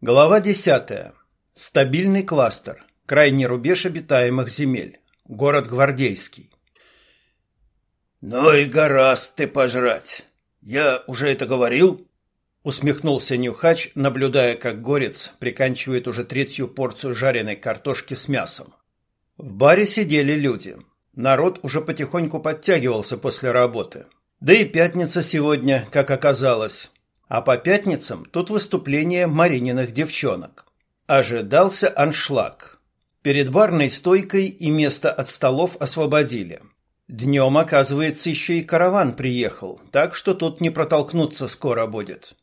Глава 10. Стабильный кластер. Крайний рубеж обитаемых земель. Город Гвардейский. «Ну и гораст ты пожрать. Я уже это говорил?» Усмехнулся Нюхач, наблюдая, как горец приканчивает уже третью порцию жареной картошки с мясом. В баре сидели люди. Народ уже потихоньку подтягивался после работы. Да и пятница сегодня, как оказалось. А по пятницам тут выступление Марининых девчонок. Ожидался аншлаг. Перед барной стойкой и место от столов освободили. Днем, оказывается, еще и караван приехал, так что тут не протолкнуться скоро будет.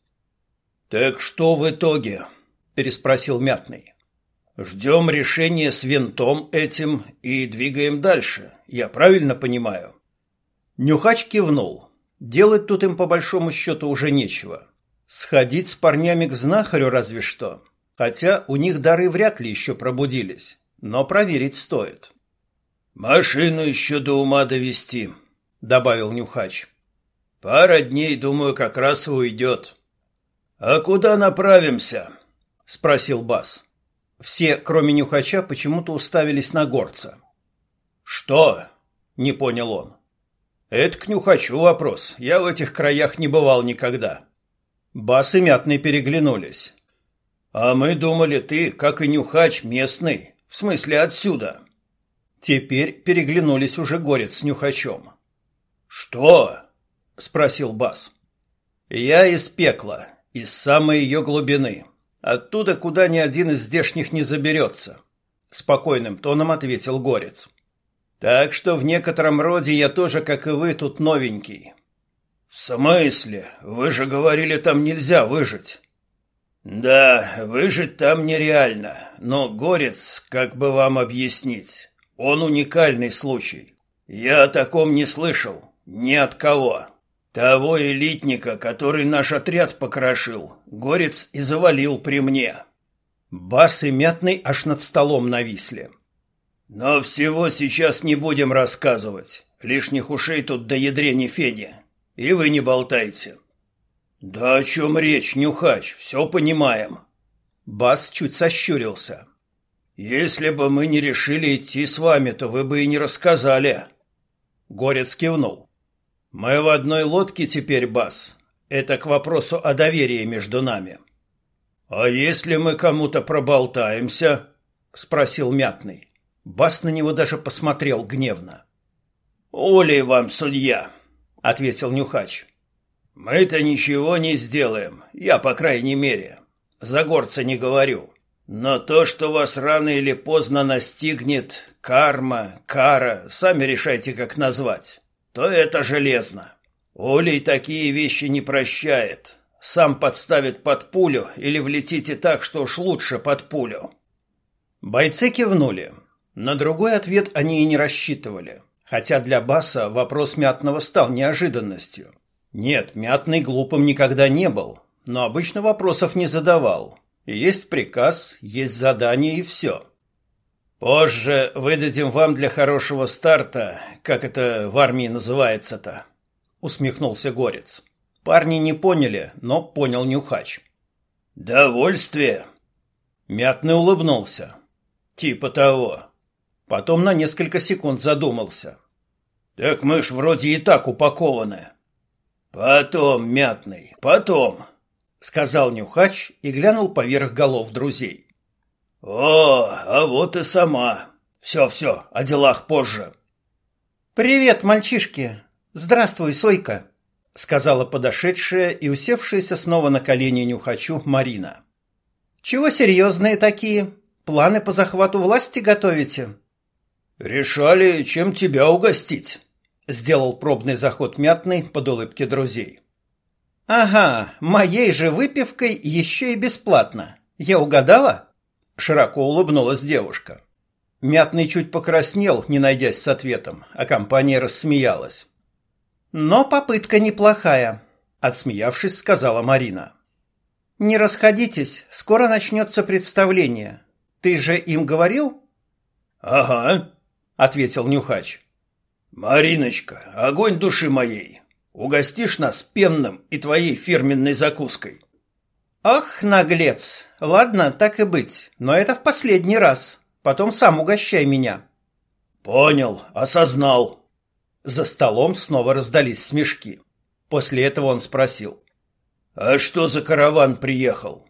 «Так что в итоге?» – переспросил Мятный. «Ждем решения с винтом этим и двигаем дальше, я правильно понимаю?» Нюхач кивнул. Делать тут им по большому счету уже нечего. Сходить с парнями к знахарю разве что. Хотя у них дары вряд ли еще пробудились. Но проверить стоит. «Машину еще до ума довести», — добавил Нюхач. «Пара дней, думаю, как раз и уйдет». «А куда направимся?» — спросил Бас. Все, кроме Нюхача, почему-то уставились на горца. «Что?» — не понял он. «Это к Нюхачу вопрос. Я в этих краях не бывал никогда». Бас и Мятный переглянулись. «А мы думали, ты, как и Нюхач, местный. В смысле, отсюда». Теперь переглянулись уже Горец с Нюхачом. «Что?» — спросил Бас. «Я из пекла, из самой ее глубины. Оттуда, куда ни один из здешних не заберется», — спокойным тоном ответил Горец. «Так что в некотором роде я тоже, как и вы, тут новенький. «В смысле? Вы же говорили, там нельзя выжить». «Да, выжить там нереально, но Горец, как бы вам объяснить, он уникальный случай. Я о таком не слышал, ни от кого. Того элитника, который наш отряд покрошил, Горец и завалил при мне». Бас и Мятный аж над столом нависли. «Но всего сейчас не будем рассказывать. Лишних ушей тут до ядрени Феди. И вы не болтайте. Да о чем речь, Нюхач, все понимаем. Бас чуть сощурился. Если бы мы не решили идти с вами, то вы бы и не рассказали. Горец кивнул. Мы в одной лодке теперь, Бас. Это к вопросу о доверии между нами. А если мы кому-то проболтаемся? спросил Мятный. Бас на него даже посмотрел гневно. Олей вам, судья, ответил Нюхач. Мы-то ничего не сделаем, я по крайней мере. За горца не говорю. Но то, что вас рано или поздно настигнет, карма, кара, сами решайте, как назвать, то это железно. Олей такие вещи не прощает. Сам подставит под пулю или влетите так, что уж лучше под пулю. Бойцы кивнули. На другой ответ они и не рассчитывали. Хотя для Баса вопрос Мятного стал неожиданностью. Нет, Мятный глупым никогда не был, но обычно вопросов не задавал. Есть приказ, есть задание и все. Позже выдадим вам для хорошего старта, как это в армии называется-то, усмехнулся Горец. Парни не поняли, но понял Нюхач. Довольствие. Мятный улыбнулся. Типа того. Потом на несколько секунд задумался. Так мы ж вроде и так упакованы. Потом, мятный, потом, сказал Нюхач и глянул поверх голов друзей. О, а вот и сама. Все-все, о делах позже. Привет, мальчишки. Здравствуй, Сойка, сказала подошедшая и усевшаяся снова на колени Нюхачу Марина. Чего серьезные такие? Планы по захвату власти готовите? Решали, чем тебя угостить, сделал пробный заход мятный под улыбки друзей. Ага, моей же выпивкой еще и бесплатно. Я угадала? Широко улыбнулась девушка. Мятный чуть покраснел, не найдясь с ответом, а компания рассмеялась. Но попытка неплохая, отсмеявшись, сказала Марина. Не расходитесь, скоро начнется представление. Ты же им говорил? Ага, ответил Нюхач. Мариночка, огонь души моей, угостишь нас пенным и твоей фирменной закуской. «Ах, наглец! Ладно, так и быть, но это в последний раз. Потом сам угощай меня». «Понял, осознал». За столом снова раздались смешки. После этого он спросил. «А что за караван приехал?»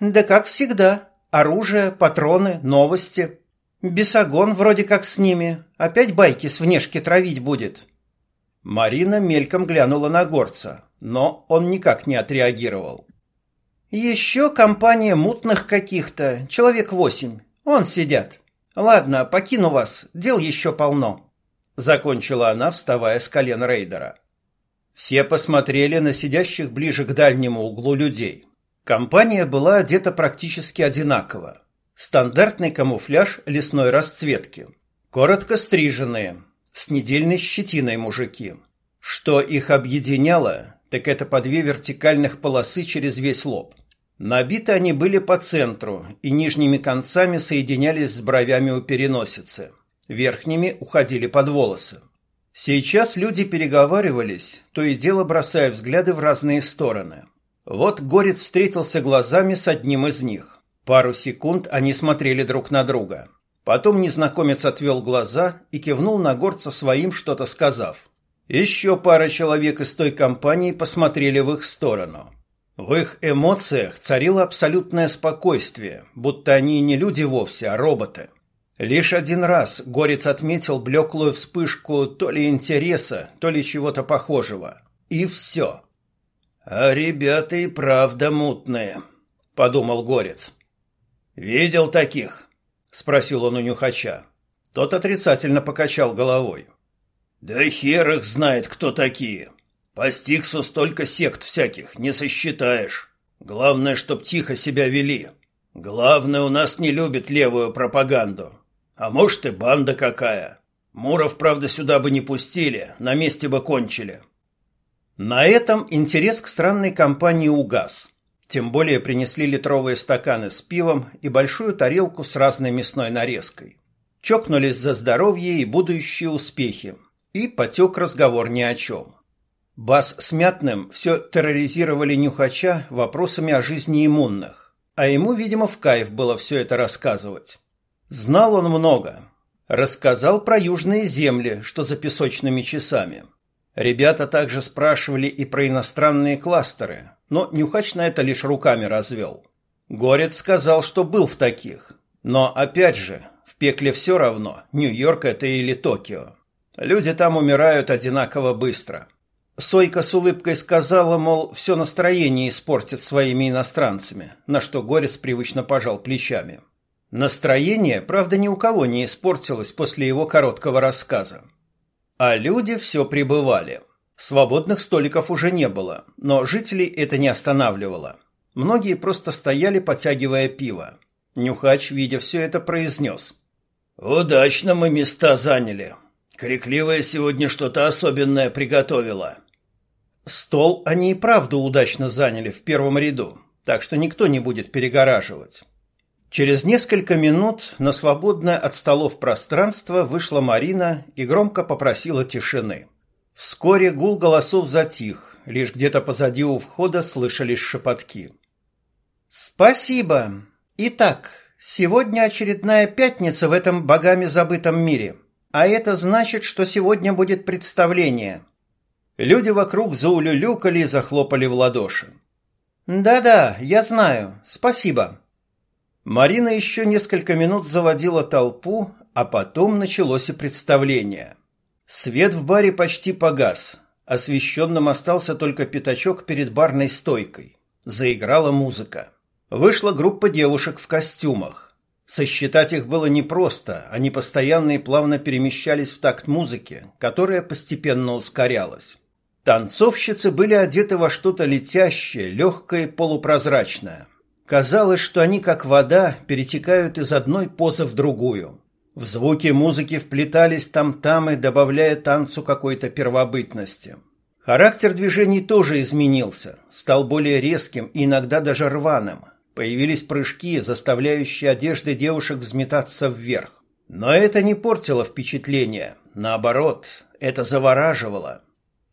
«Да как всегда. Оружие, патроны, новости. Бесогон вроде как с ними. Опять байки с внешки травить будет». Марина мельком глянула на горца, но он никак не отреагировал. «Еще компания мутных каких-то, человек восемь. Вон сидят. Ладно, покину вас, дел еще полно», — закончила она, вставая с колен рейдера. Все посмотрели на сидящих ближе к дальнему углу людей. Компания была одета практически одинаково. Стандартный камуфляж лесной расцветки. Коротко стриженные, с недельной щетиной мужики. Что их объединяло, так это по две вертикальных полосы через весь лоб. Набиты они были по центру и нижними концами соединялись с бровями у переносицы. Верхними уходили под волосы. Сейчас люди переговаривались, то и дело бросая взгляды в разные стороны. Вот Горец встретился глазами с одним из них. Пару секунд они смотрели друг на друга. Потом незнакомец отвел глаза и кивнул на горца своим, что-то сказав. Еще пара человек из той компании посмотрели в их сторону. В их эмоциях царило абсолютное спокойствие, будто они не люди вовсе, а роботы. Лишь один раз Горец отметил блеклую вспышку то ли интереса, то ли чего-то похожего. И все. «А ребята и правда мутные», — подумал Горец. «Видел таких?» — спросил он у нюхача. Тот отрицательно покачал головой. «Да хер их знает, кто такие. По Стиксу столько сект всяких, не сосчитаешь. Главное, чтоб тихо себя вели. Главное, у нас не любит левую пропаганду. А может и банда какая. Муров, правда, сюда бы не пустили, на месте бы кончили. На этом интерес к странной компании угас. Тем более принесли литровые стаканы с пивом и большую тарелку с разной мясной нарезкой. Чокнулись за здоровье и будущие успехи. И потек разговор ни о чем. Бас с Мятным все терроризировали Нюхача вопросами о жизни иммунных. А ему, видимо, в кайф было все это рассказывать. Знал он много. Рассказал про южные земли, что за песочными часами. Ребята также спрашивали и про иностранные кластеры, но Нюхач на это лишь руками развел. Горец сказал, что был в таких. Но, опять же, в пекле все равно, Нью-Йорк это или Токио. Люди там умирают одинаково быстро. Сойка с улыбкой сказала, мол, все настроение испортит своими иностранцами, на что Горец привычно пожал плечами. — Настроение, правда, ни у кого не испортилось после его короткого рассказа. А люди все прибывали. Свободных столиков уже не было, но жителей это не останавливало. Многие просто стояли, потягивая пиво. Нюхач, видя все это, произнес. «Удачно мы места заняли. Крикливая сегодня что-то особенное приготовила». Стол они и правду удачно заняли в первом ряду, так что никто не будет перегораживать. Через несколько минут на свободное от столов пространство вышла Марина и громко попросила тишины. Вскоре гул голосов затих, лишь где-то позади у входа слышались шепотки. «Спасибо. Итак, сегодня очередная пятница в этом богами забытом мире, а это значит, что сегодня будет представление». Люди вокруг заулюлюкали и захлопали в ладоши. «Да-да, я знаю. Спасибо». Марина еще несколько минут заводила толпу, а потом началось и представление. Свет в баре почти погас. Освещенным остался только пятачок перед барной стойкой. Заиграла музыка. Вышла группа девушек в костюмах. Сосчитать их было непросто, они постоянно и плавно перемещались в такт музыки, которая постепенно ускорялась. Танцовщицы были одеты во что-то летящее, легкое и полупрозрачное. Казалось, что они, как вода, перетекают из одной позы в другую. В звуки музыки вплетались там-тамы, добавляя танцу какой-то первобытности. Характер движений тоже изменился, стал более резким и иногда даже рваным. Появились прыжки, заставляющие одежды девушек взметаться вверх. Но это не портило впечатление. Наоборот, это завораживало.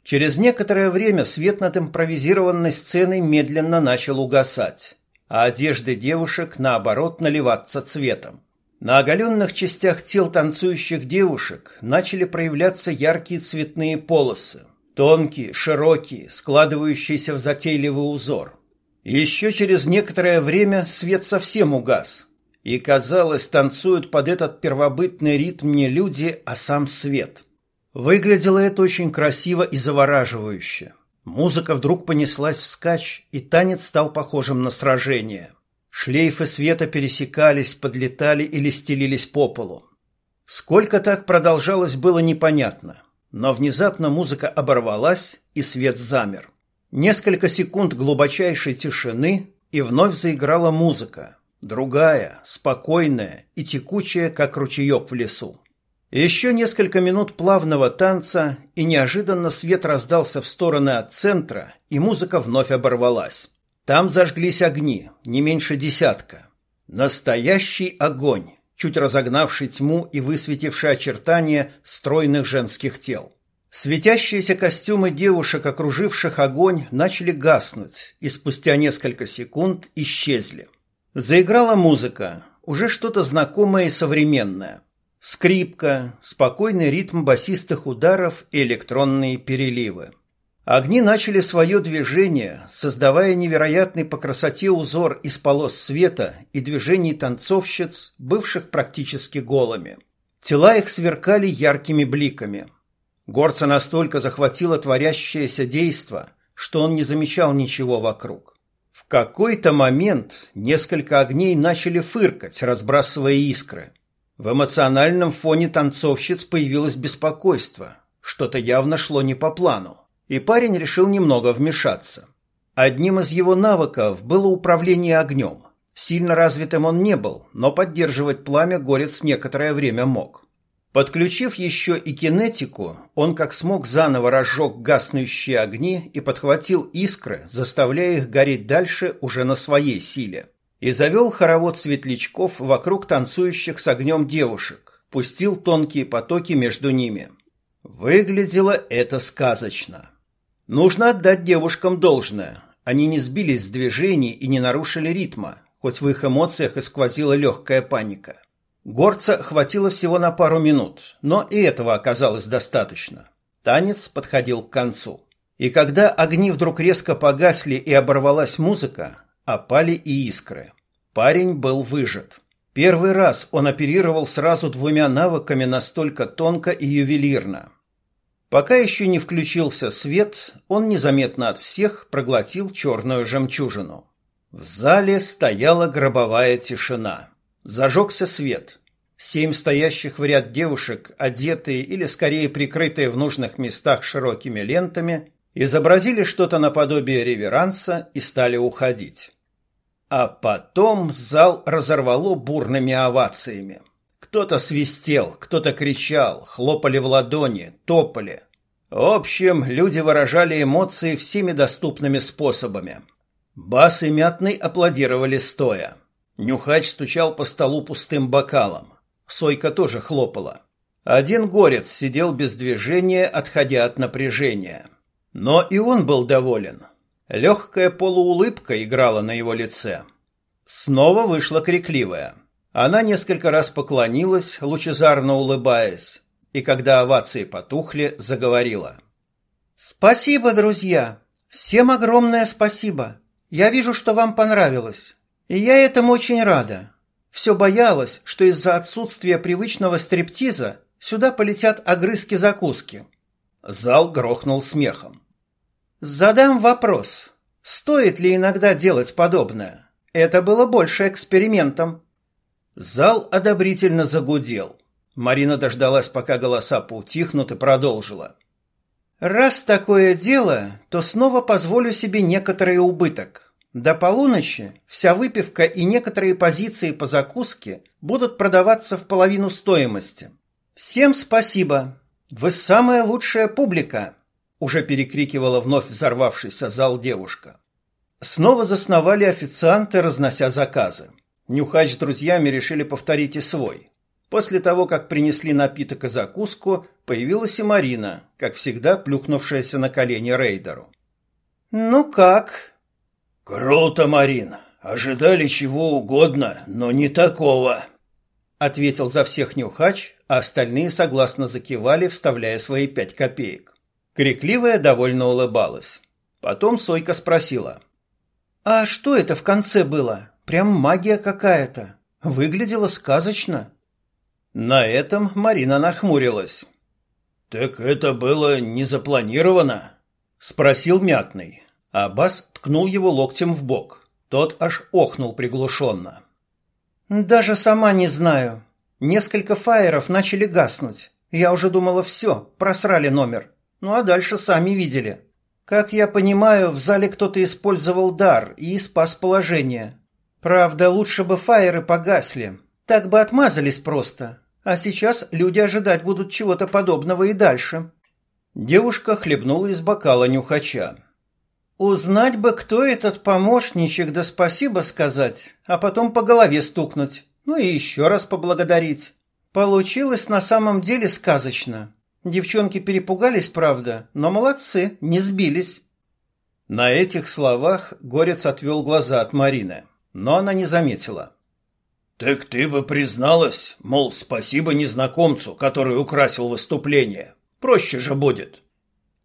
Через некоторое время свет над импровизированной сценой медленно начал угасать, а одежды девушек, наоборот, наливаться цветом. На оголенных частях тел танцующих девушек начали проявляться яркие цветные полосы, тонкие, широкие, складывающиеся в затейливый узор. Еще через некоторое время свет совсем угас, и, казалось, танцуют под этот первобытный ритм не люди, а сам свет. Выглядело это очень красиво и завораживающе. Музыка вдруг понеслась вскачь, и танец стал похожим на сражение. Шлейфы света пересекались, подлетали или стелились по полу. Сколько так продолжалось, было непонятно, но внезапно музыка оборвалась, и свет замер. Несколько секунд глубочайшей тишины, и вновь заиграла музыка, другая, спокойная и текучая, как ручеек в лесу. Еще несколько минут плавного танца, и неожиданно свет раздался в стороны от центра, и музыка вновь оборвалась. Там зажглись огни, не меньше десятка. Настоящий огонь, чуть разогнавший тьму и высветивший очертания стройных женских тел. Светящиеся костюмы девушек, окруживших огонь, начали гаснуть и спустя несколько секунд исчезли. Заиграла музыка, уже что-то знакомое и современное. Скрипка, спокойный ритм басистых ударов и электронные переливы. Огни начали свое движение, создавая невероятный по красоте узор из полос света и движений танцовщиц, бывших практически голыми. Тела их сверкали яркими бликами. Горца настолько захватило творящееся действо, что он не замечал ничего вокруг. В какой-то момент несколько огней начали фыркать, разбрасывая искры. В эмоциональном фоне танцовщиц появилось беспокойство. Что-то явно шло не по плану и парень решил немного вмешаться. Одним из его навыков было управление огнем. Сильно развитым он не был, но поддерживать пламя горец некоторое время мог. Подключив еще и кинетику, он как смог заново разжег гаснущие огни и подхватил искры, заставляя их гореть дальше уже на своей силе. И завел хоровод светлячков вокруг танцующих с огнем девушек, пустил тонкие потоки между ними. Выглядело это сказочно. Нужно отдать девушкам должное. Они не сбились с движений и не нарушили ритма, хоть в их эмоциях и сквозила легкая паника. Горца хватило всего на пару минут, но и этого оказалось достаточно. Танец подходил к концу. И когда огни вдруг резко погасли и оборвалась музыка, опали и искры. Парень был выжат. Первый раз он оперировал сразу двумя навыками настолько тонко и ювелирно. Пока еще не включился свет, он незаметно от всех проглотил черную жемчужину. В зале стояла гробовая тишина. Зажегся свет. Семь стоящих в ряд девушек, одетые или скорее прикрытые в нужных местах широкими лентами, изобразили что-то наподобие реверанса и стали уходить. А потом зал разорвало бурными овациями. Кто-то свистел, кто-то кричал, хлопали в ладони, топали. В общем, люди выражали эмоции всеми доступными способами. Бас и Мятный аплодировали стоя. Нюхач стучал по столу пустым бокалом. Сойка тоже хлопала. Один горец сидел без движения, отходя от напряжения. Но и он был доволен. Легкая полуулыбка играла на его лице. Снова вышла крикливая. Она несколько раз поклонилась, лучезарно улыбаясь, и когда овации потухли, заговорила. «Спасибо, друзья! Всем огромное спасибо! Я вижу, что вам понравилось, и я этому очень рада. Все боялась, что из-за отсутствия привычного стриптиза сюда полетят огрызки-закуски». Зал грохнул смехом. «Задам вопрос. Стоит ли иногда делать подобное? Это было больше экспериментом». Зал одобрительно загудел. Марина дождалась, пока голоса поутихнут, и продолжила. «Раз такое дело, то снова позволю себе некоторый убыток. До полуночи вся выпивка и некоторые позиции по закуске будут продаваться в половину стоимости. Всем спасибо. Вы самая лучшая публика!» Уже перекрикивала вновь взорвавшийся зал девушка. Снова засновали официанты, разнося заказы. Нюхач с друзьями решили повторить и свой. После того, как принесли напиток и закуску, появилась и Марина, как всегда плюхнувшаяся на колени рейдеру. «Ну как?» «Круто, Марин. Ожидали чего угодно, но не такого», — ответил за всех Нюхач, а остальные согласно закивали, вставляя свои пять копеек. Крикливая довольно улыбалась. Потом Сойка спросила. «А что это в конце было? Прям магия какая-то. Выглядело сказочно». На этом Марина нахмурилась. «Так это было не запланировано?» — спросил Мятный. Аббас ткнул его локтем в бок. Тот аж охнул приглушенно. «Даже сама не знаю. Несколько фаеров начали гаснуть. Я уже думала, все, просрали номер. Ну а дальше сами видели. Как я понимаю, в зале кто-то использовал дар и спас положение. Правда, лучше бы фаеры погасли. Так бы отмазались просто. А сейчас люди ожидать будут чего-то подобного и дальше». Девушка хлебнула из бокала нюхача. Узнать бы, кто этот помощничек, да спасибо сказать, а потом по голове стукнуть, ну и еще раз поблагодарить. Получилось на самом деле сказочно. Девчонки перепугались, правда, но молодцы, не сбились. На этих словах Горец отвел глаза от Марины, но она не заметила. «Так ты бы призналась, мол, спасибо незнакомцу, который украсил выступление. Проще же будет».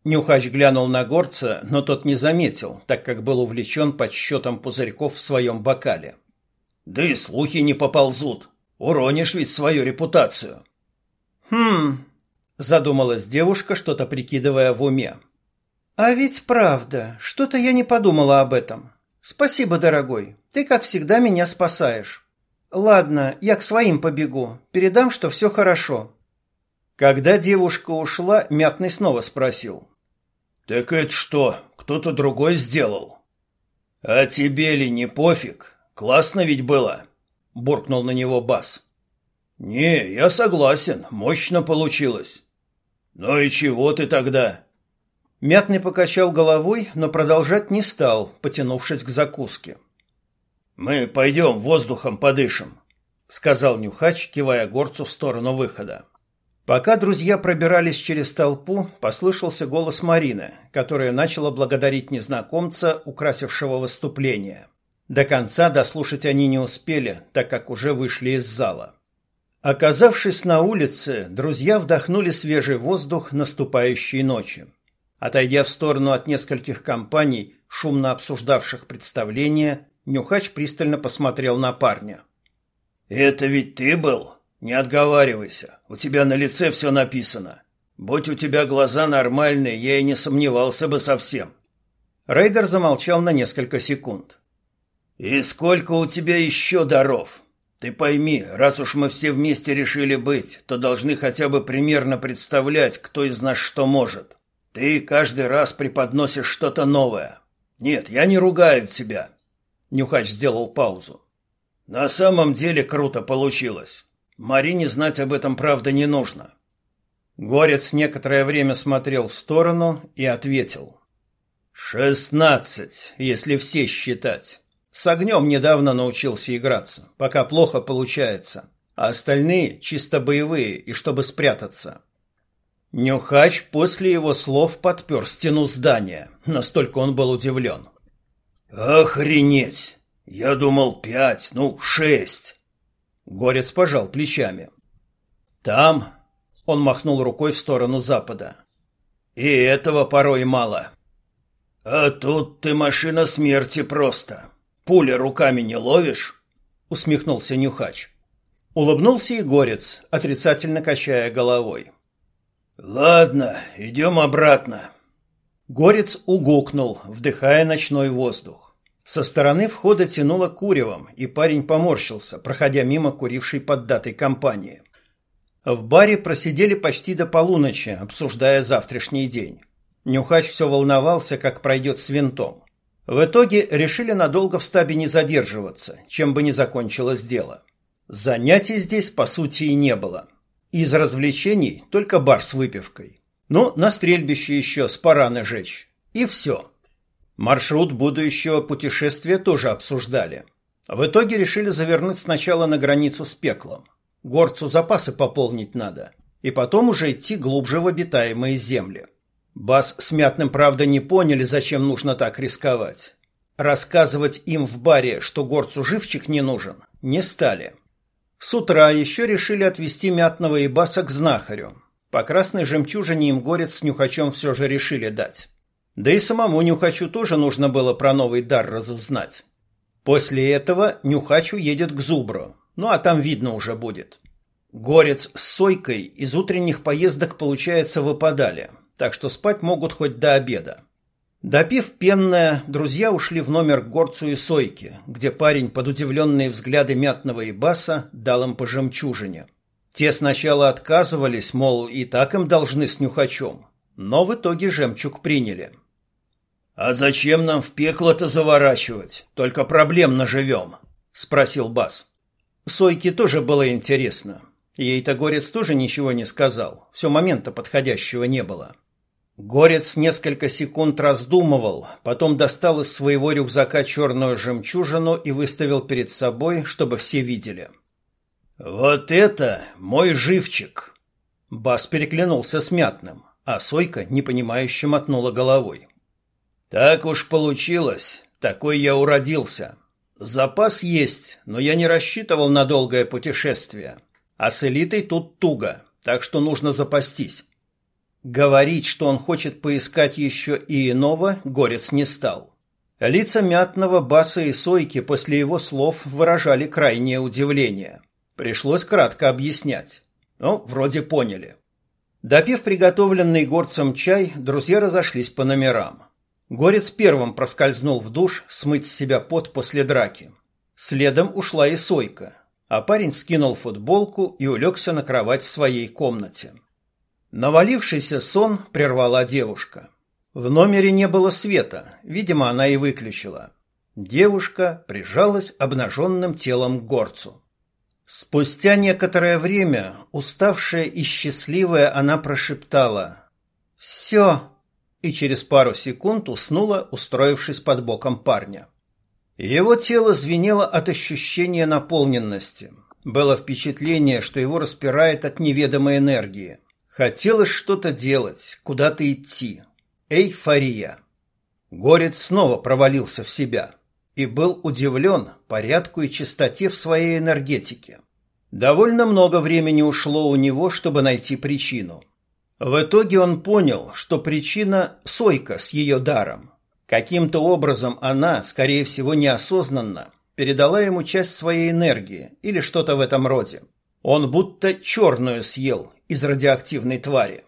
Нюхач глянул на горца, но тот не заметил, так как был увлечен подсчетом пузырьков в своем бокале. «Да и слухи не поползут. Уронишь ведь свою репутацию». «Хм...» — задумалась девушка, что-то прикидывая в уме. «А ведь правда, что-то я не подумала об этом. Спасибо, дорогой, ты, как всегда, меня спасаешь. Ладно, я к своим побегу, передам, что все хорошо». Когда девушка ушла, Мятный снова спросил. Так это что, кто-то другой сделал? А тебе ли не пофиг? Классно ведь было, буркнул на него Бас. Не, я согласен, мощно получилось. Ну и чего ты тогда? Мятный покачал головой, но продолжать не стал, потянувшись к закуске. Мы пойдем воздухом подышим, сказал Нюхач, кивая горцу в сторону выхода. Пока друзья пробирались через толпу, послышался голос Марины, которая начала благодарить незнакомца, украсившего выступление. До конца дослушать они не успели, так как уже вышли из зала. Оказавшись на улице, друзья вдохнули свежий воздух наступающей ночи. Отойдя в сторону от нескольких компаний, шумно обсуждавших представление, Нюхач пристально посмотрел на парня. «Это ведь ты был?» Не отговаривайся. У тебя на лице все написано. Будь у тебя глаза нормальные, я и не сомневался бы совсем. Рейдер замолчал на несколько секунд. И сколько у тебя еще даров? Ты пойми, раз уж мы все вместе решили быть, то должны хотя бы примерно представлять, кто из нас что может. Ты каждый раз преподносишь что-то новое. Нет, я не ругаю тебя. Нюхач сделал паузу. На самом деле круто получилось. Марине знать об этом правда не нужно. Горец некоторое время смотрел в сторону и ответил. «Шестнадцать, если все считать. С огнем недавно научился играться, пока плохо получается, а остальные чисто боевые и чтобы спрятаться». Нюхач после его слов подпер стену здания, настолько он был удивлен. «Охренеть! Я думал пять, ну, шесть. Горец пожал плечами. Там, он махнул рукой в сторону запада. И этого порой мало. А тут ты машина смерти просто. Пули руками не ловишь? усмехнулся Нюхач. Улыбнулся и Горец, отрицательно качая головой. Ладно, идем обратно. Горец угукнул, вдыхая ночной воздух. Со стороны входа тянуло куревом, и парень поморщился, проходя мимо курившей поддатой компании. В баре просидели почти до полуночи, обсуждая завтрашний день. Нюхач все волновался, как пройдет с винтом. В итоге решили надолго в стабе не задерживаться, чем бы ни закончилось дело. Занятий здесь, по сути, и не было. Из развлечений только бар с выпивкой. Ну, на стрельбище еще с параны жечь. И все. Маршрут будущего путешествия тоже обсуждали. В итоге решили завернуть сначала на границу с пеклом. Горцу запасы пополнить надо. и потом уже идти глубже в обитаемые земли. Бас с Мятным, правда, не поняли, зачем нужно так рисковать. Рассказывать им в баре, что горцу живчик не нужен, не стали. С утра еще решили отвезти Мятного и Баса к знахарю. По красной жемчужине им горец с Нюхачом все же решили дать. Да и самому Нюхачу тоже нужно было про новый дар разузнать. После этого Нюхач уедет к Зубру, ну а там видно уже будет. Горец с Сойкой из утренних поездок, получается, выпадали, так что спать могут хоть до обеда. Допив пенное, друзья ушли в номер к горцу и Сойке, где парень под удивленные взгляды Мятного и Баса дал им по жемчужине. Те сначала отказывались, мол, и так им должны с Нюхачом, но в итоге жемчуг приняли – «А зачем нам в пекло-то заворачивать? Только проблем наживем», — спросил Бас. Сойке тоже было интересно. Ей-то Горец тоже ничего не сказал. Все момента подходящего не было. Горец несколько секунд раздумывал, потом достал из своего рюкзака черную жемчужину и выставил перед собой, чтобы все видели. «Вот это мой живчик!» Бас переглянулся с мятным, а Сойка непонимающе мотнула головой. Так уж получилось, такой я уродился. Запас есть, но я не рассчитывал на долгое путешествие. А с элитой тут туго, так что нужно запастись. Говорить, что он хочет поискать еще и иного, Горец не стал. Лица Мятного, Баса и Сойки после его слов выражали крайнее удивление. Пришлось кратко объяснять. Ну, вроде поняли. Допив приготовленный горцем чай, друзья разошлись по номерам. Горец первым проскользнул в душ смыть с себя пот после драки. Следом ушла и Сойка, а парень скинул футболку и улегся на кровать в своей комнате. Навалившийся сон прервала девушка. В номере не было света, видимо, она и выключила. Девушка прижалась обнаженным телом к горцу. Спустя некоторое время, уставшая и счастливая, она прошептала «Все, и через пару секунд уснула, устроившись под боком парня. Его тело звенело от ощущения наполненности. Было впечатление, что его распирает от неведомой энергии. Хотелось что-то делать, куда-то идти. Эйфория. Горец снова провалился в себя и был удивлен порядку и чистоте в своей энергетике. Довольно много времени ушло у него, чтобы найти причину – в итоге он понял, что причина – Сойка с ее даром. Каким-то образом она, скорее всего неосознанно, передала ему часть своей энергии или что-то в этом роде. Он будто черную съел из радиоактивной твари.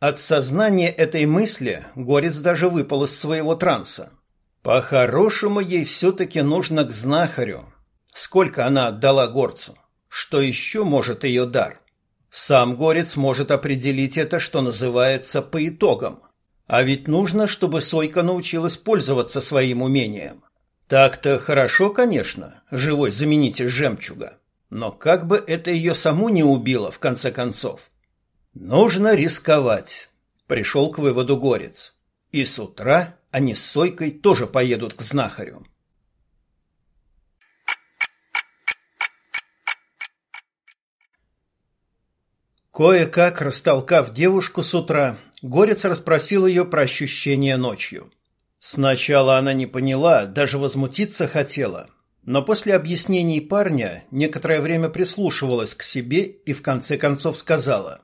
От сознания этой мысли Горец даже выпал из своего транса. По-хорошему ей все-таки нужно к знахарю. Сколько она отдала горцу? Что еще может ее дар? Сам горец может определить это, что называется, по итогам. А ведь нужно, чтобы Сойка научилась пользоваться своим умением. Так-то хорошо, конечно, живой заменитель жемчуга. Но как бы это ее саму не убило, в конце концов? Нужно рисковать, пришел к выводу горец. И с утра они с Сойкой тоже поедут к знахарю. Кое-как растолкав девушку с утра, Горец расспросил ее про ощущения ночью. Сначала она не поняла, даже возмутиться хотела, но после объяснений парня некоторое время прислушивалась к себе и в конце концов сказала.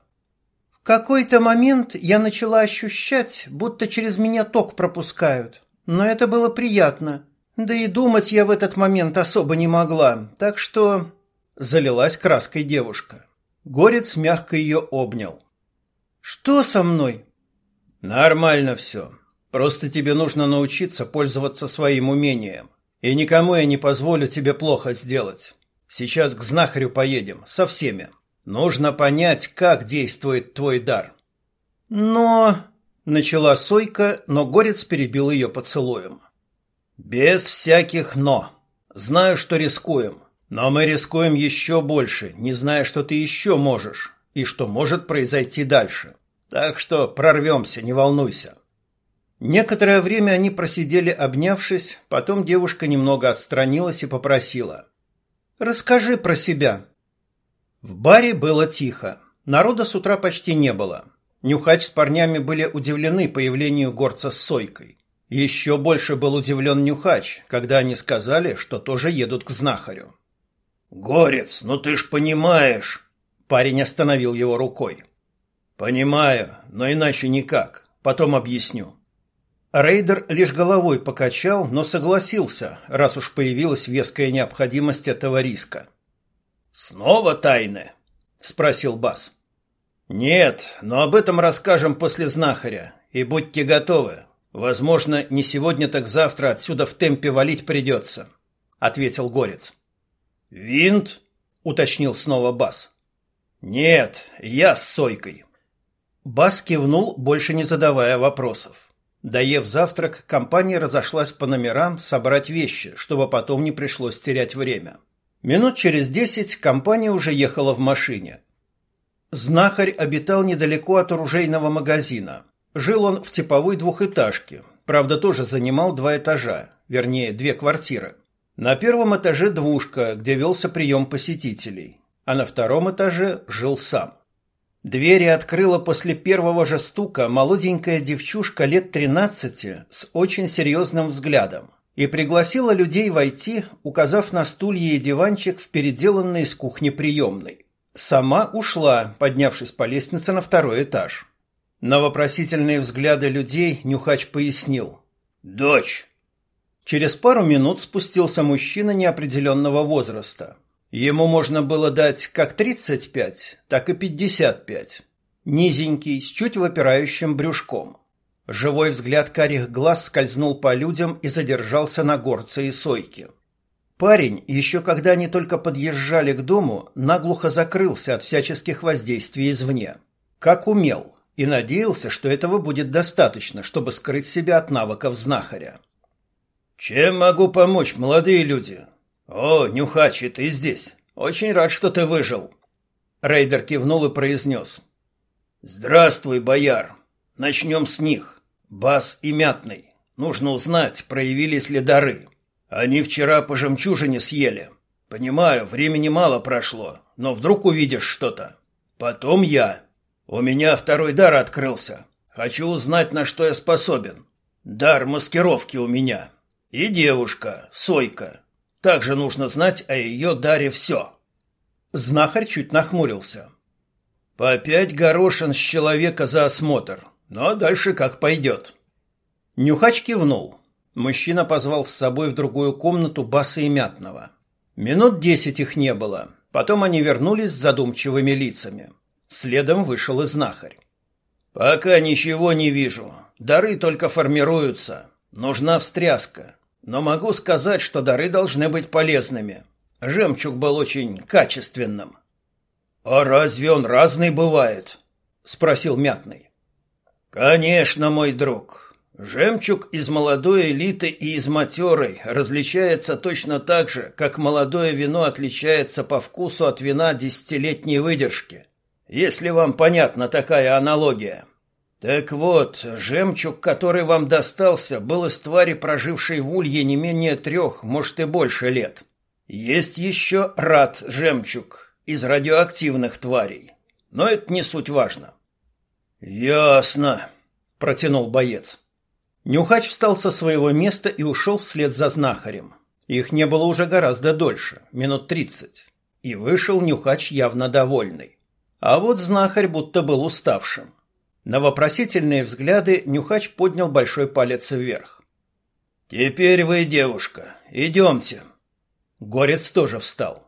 «В какой-то момент я начала ощущать, будто через меня ток пропускают, но это было приятно. Да и думать я в этот момент особо не могла, так что...» Залилась краской девушка. Горец мягко ее обнял. «Что со мной?» «Нормально все. Просто тебе нужно научиться пользоваться своим умением. И никому я не позволю тебе плохо сделать. Сейчас к знахарю поедем, со всеми. Нужно понять, как действует твой дар». «Но...» — начала Сойка, но Горец перебил ее поцелуем. «Без всяких «но». Знаю, что рискуем. Но мы рискуем еще больше, не зная, что ты еще можешь и что может произойти дальше. Так что прорвемся, не волнуйся. Некоторое время они просидели, обнявшись, потом девушка немного отстранилась и попросила. «Расскажи про себя». В баре было тихо. Народа с утра почти не было. Нюхач с парнями были удивлены появлению горца с сойкой. Еще больше был удивлен Нюхач, когда они сказали, что тоже едут к знахарю. «Горец, ну ты ж понимаешь!» Парень остановил его рукой. «Понимаю, но иначе никак. Потом объясню». Рейдер лишь головой покачал, но согласился, раз уж появилась веская необходимость этого риска. «Снова тайны?» — спросил Бас. «Нет, но об этом расскажем после знахаря, и будьте готовы. Возможно, не сегодня, так завтра отсюда в темпе валить придется», — ответил Горец. «Винт?» — уточнил снова Бас. «Нет, я с Сойкой». Бас кивнул, больше не задавая вопросов. Доев завтрак, компания разошлась по номерам собрать вещи, чтобы потом не пришлось терять время. Минут через десять компания уже ехала в машине. Знахарь обитал недалеко от оружейного магазина. Жил он в типовой двухэтажке, правда тоже занимал два этажа, вернее две квартиры. На первом этаже двушка, где велся прием посетителей, а на втором этаже жил сам. Двери открыла после первого же стука молоденькая девчушка лет тринадцати с очень серьезным взглядом и пригласила людей войти, указав на стулья и диванчик в переделанной из кухни приемной. Сама ушла, поднявшись по лестнице на второй этаж. На вопросительные взгляды людей Нюхач пояснил. «Дочь». Через пару минут спустился мужчина неопределенного возраста. Ему можно было дать как 35, так и 55. Низенький, с чуть выпирающим брюшком. Живой взгляд карих глаз скользнул по людям и задержался на горце и сойке. Парень, еще когда они только подъезжали к дому, наглухо закрылся от всяческих воздействий извне. Как умел, и надеялся, что этого будет достаточно, чтобы скрыть себя от навыков знахаря. «Чем могу помочь, молодые люди?» «О, Нюхачи, ты здесь. Очень рад, что ты выжил». Рейдер кивнул и произнес. «Здравствуй, бояр. Начнем с них. Бас и Мятный. Нужно узнать, проявились ли дары. Они вчера по жемчужине съели. Понимаю, времени мало прошло, но вдруг увидишь что-то. Потом я. У меня второй дар открылся. Хочу узнать, на что я способен. Дар маскировки у меня. И девушка, Сойка. Также нужно знать о ее даре все. Знахарь чуть нахмурился. По пять горошин с человека за осмотр, но дальше как пойдет. Нюхач кивнул. Мужчина позвал с собой в другую комнату Баса и Мятного. Минут десять их не было. Потом они вернулись с задумчивыми лицами. Следом вышел и знахарь. «Пока ничего не вижу. Дары только формируются. Нужна встряска. Но могу сказать, что дары должны быть полезными. Жемчуг был очень качественным. А разве он разный бывает? спросил Мятный. Конечно, мой друг. Жемчуг из молодой элиты и из матерой различается точно так же, как молодое вино отличается по вкусу от вина десятилетней выдержки. Если вам понятна такая аналогия. Так вот, жемчуг, который вам достался, был из твари, прожившей в улье не менее трех, может и больше лет. Есть еще рад жемчуг из радиоактивных тварей. Но это не суть важно. Ясно, протянул боец. Нюхач встал со своего места и ушел вслед за знахарем. Их не было уже гораздо дольше, минут тридцать. И вышел Нюхач явно довольный. А вот знахарь будто был уставшим. На вопросительные взгляды Нюхач поднял большой палец вверх. «Теперь вы, девушка, идемте». Горец тоже встал.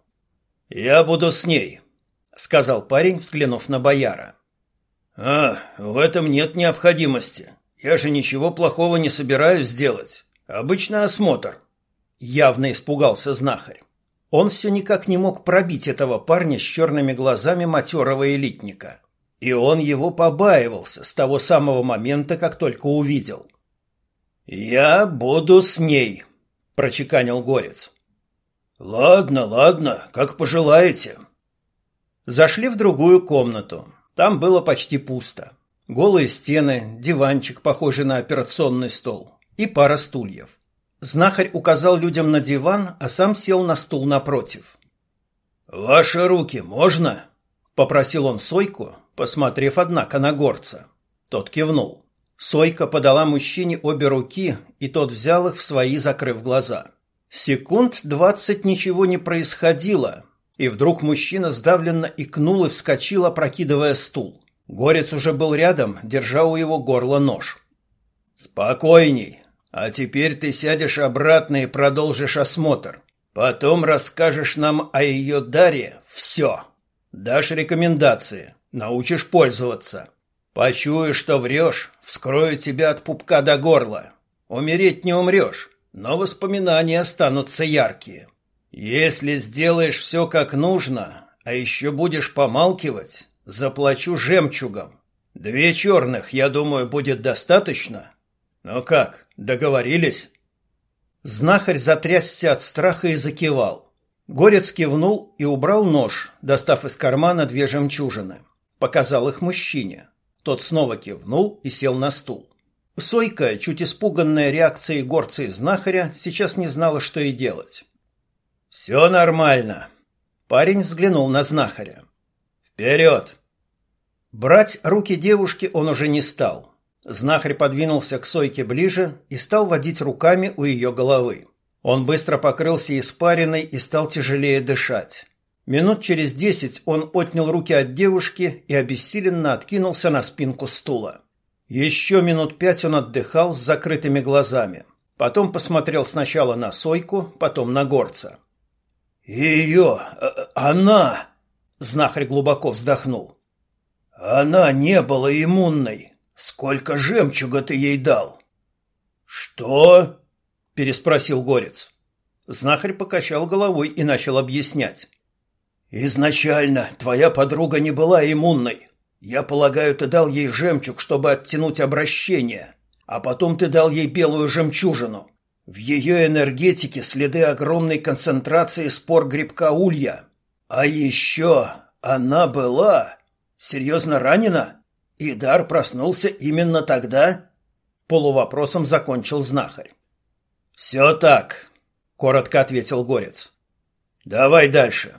«Я буду с ней», — сказал парень, взглянув на бояра. «А, в этом нет необходимости. Я же ничего плохого не собираюсь сделать. Обычный осмотр». Явно испугался знахарь. Он все никак не мог пробить этого парня с черными глазами матерого элитника. И он его побаивался с того самого момента, как только увидел. «Я буду с ней», — прочеканил Горец. «Ладно, ладно, как пожелаете». Зашли в другую комнату. Там было почти пусто. Голые стены, диванчик, похожий на операционный стол, и пара стульев. Знахарь указал людям на диван, а сам сел на стул напротив. «Ваши руки можно?» Попросил он Сойку, посмотрев, однако, на горца. Тот кивнул. Сойка подала мужчине обе руки, и тот взял их в свои, закрыв глаза. Секунд двадцать ничего не происходило, и вдруг мужчина сдавленно икнул и вскочил, опрокидывая стул. Горец уже был рядом, держа у его горла нож. «Спокойней. А теперь ты сядешь обратно и продолжишь осмотр. Потом расскажешь нам о ее даре все. Дашь рекомендации, научишь пользоваться. Почуешь, что врешь, вскрою тебя от пупка до горла. Умереть не умрешь, но воспоминания останутся яркие. Если сделаешь все как нужно, а еще будешь помалкивать, заплачу жемчугом. Две черных, я думаю, будет достаточно. Ну как, договорились? Знахарь затрясся от страха и закивал. Горец кивнул и убрал нож, достав из кармана две жемчужины. Показал их мужчине. Тот снова кивнул и сел на стул. Сойка, чуть испуганная реакцией горца и знахаря, сейчас не знала, что и делать. «Все нормально». Парень взглянул на знахаря. «Вперед!» Брать руки девушки он уже не стал. Знахарь подвинулся к Сойке ближе и стал водить руками у ее головы. Он быстро покрылся испариной и стал тяжелее дышать. Минут через десять он отнял руки от девушки и обессиленно откинулся на спинку стула. Еще минут пять он отдыхал с закрытыми глазами. Потом посмотрел сначала на Сойку, потом на горца. «Ее! Э, она!» Знахарь глубоко вздохнул. «Она не была иммунной. Сколько жемчуга ты ей дал?» «Что?» – переспросил Горец. Знахарь покачал головой и начал объяснять. Изначально твоя подруга не была иммунной. Я полагаю, ты дал ей жемчуг, чтобы оттянуть обращение, а потом ты дал ей белую жемчужину. В ее энергетике следы огромной концентрации спор грибка улья. А еще она была серьезно ранена, и дар проснулся именно тогда? Полувопросом закончил знахарь. «Все так», — коротко ответил Горец. «Давай дальше».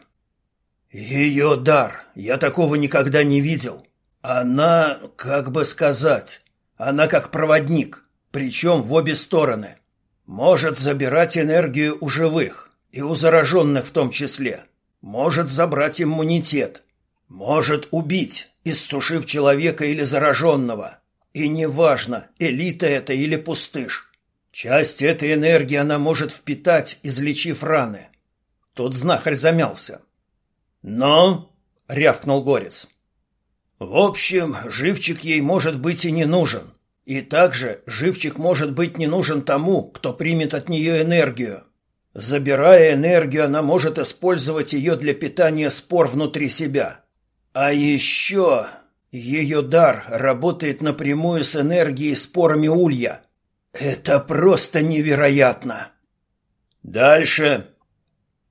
Ее дар. Я такого никогда не видел. Она, как бы сказать, она как проводник, причем в обе стороны. Может забирать энергию у живых, и у зараженных в том числе. Может забрать иммунитет. Может убить, иссушив человека или зараженного. И неважно, элита это или пустыш. Часть этой энергии она может впитать, излечив раны. Тот знахарь замялся. «Но?» — рявкнул Горец. «В общем, живчик ей может быть и не нужен. И также живчик может быть не нужен тому, кто примет от нее энергию. Забирая энергию, она может использовать ее для питания спор внутри себя. А еще ее дар работает напрямую с энергией спорами улья. Это просто невероятно!» «Дальше!»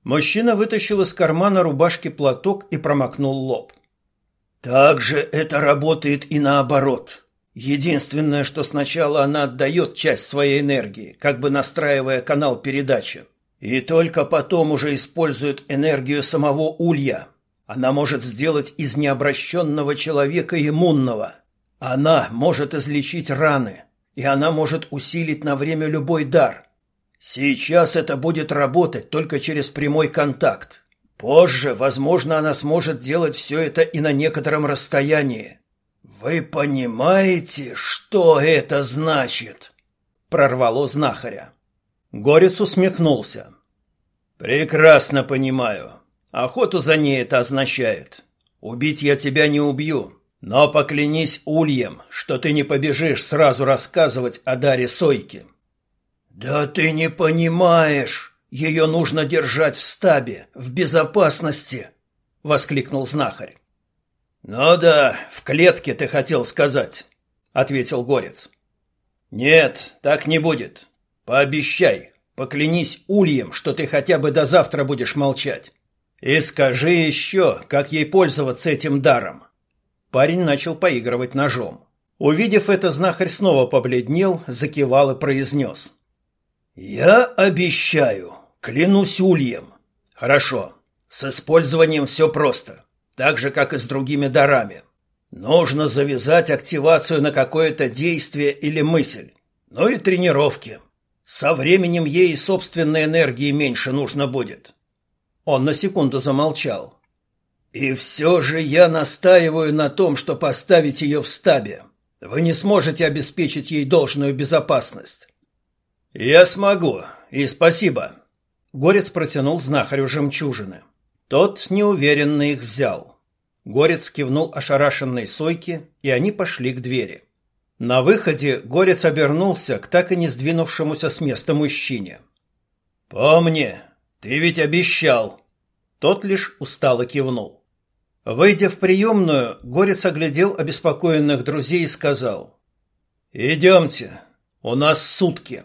Мужчина вытащил из кармана рубашки платок и промокнул лоб. «Также это работает и наоборот. Единственное, что сначала она отдает часть своей энергии, как бы настраивая канал передачи, и только потом уже использует энергию самого улья. Она может сделать из необращенного человека иммунного. Она может излечить раны, и она может усилить на время любой дар. Сейчас это будет работать только через прямой контакт. Позже, возможно, она сможет делать все это и на некотором расстоянии. Вы понимаете, что это значит? Прорвало знахаря. Горец усмехнулся. Прекрасно понимаю. Охоту за ней это означает. Убить я тебя не убью, но поклянись ульем, что ты не побежишь сразу рассказывать о даре Сойки. «Да ты не понимаешь! Ее нужно держать в стабе, в безопасности!» — воскликнул знахарь. «Ну да, в клетке ты хотел сказать», — ответил Горец. «Нет, так не будет. Пообещай, поклянись ульем, что ты хотя бы до завтра будешь молчать. И скажи еще, как ей пользоваться этим даром». Парень начал поигрывать ножом. Увидев это, знахарь снова побледнел, закивал и произнес. «Я обещаю, клянусь ульем. Хорошо, с использованием все просто. Так же, как и с другими дарами. Нужно завязать активацию на какое-то действие или мысль. Ну и тренировки. Со временем ей собственной энергии меньше нужно будет. Он на секунду замолчал. И все же я настаиваю на том, что поставить ее в стабе. Вы не сможете обеспечить ей должную безопасность. Я смогу, и спасибо. Горец протянул знахарю жемчужины. Тот неуверенно их взял. Горец кивнул ошарашенной Сойке, и они пошли к двери. На выходе Горец обернулся к так и не сдвинувшемуся с места мужчине. «Помни, ты ведь обещал!» Тот лишь устало кивнул. Выйдя в приемную, Горец оглядел обеспокоенных друзей и сказал. «Идемте, у нас сутки».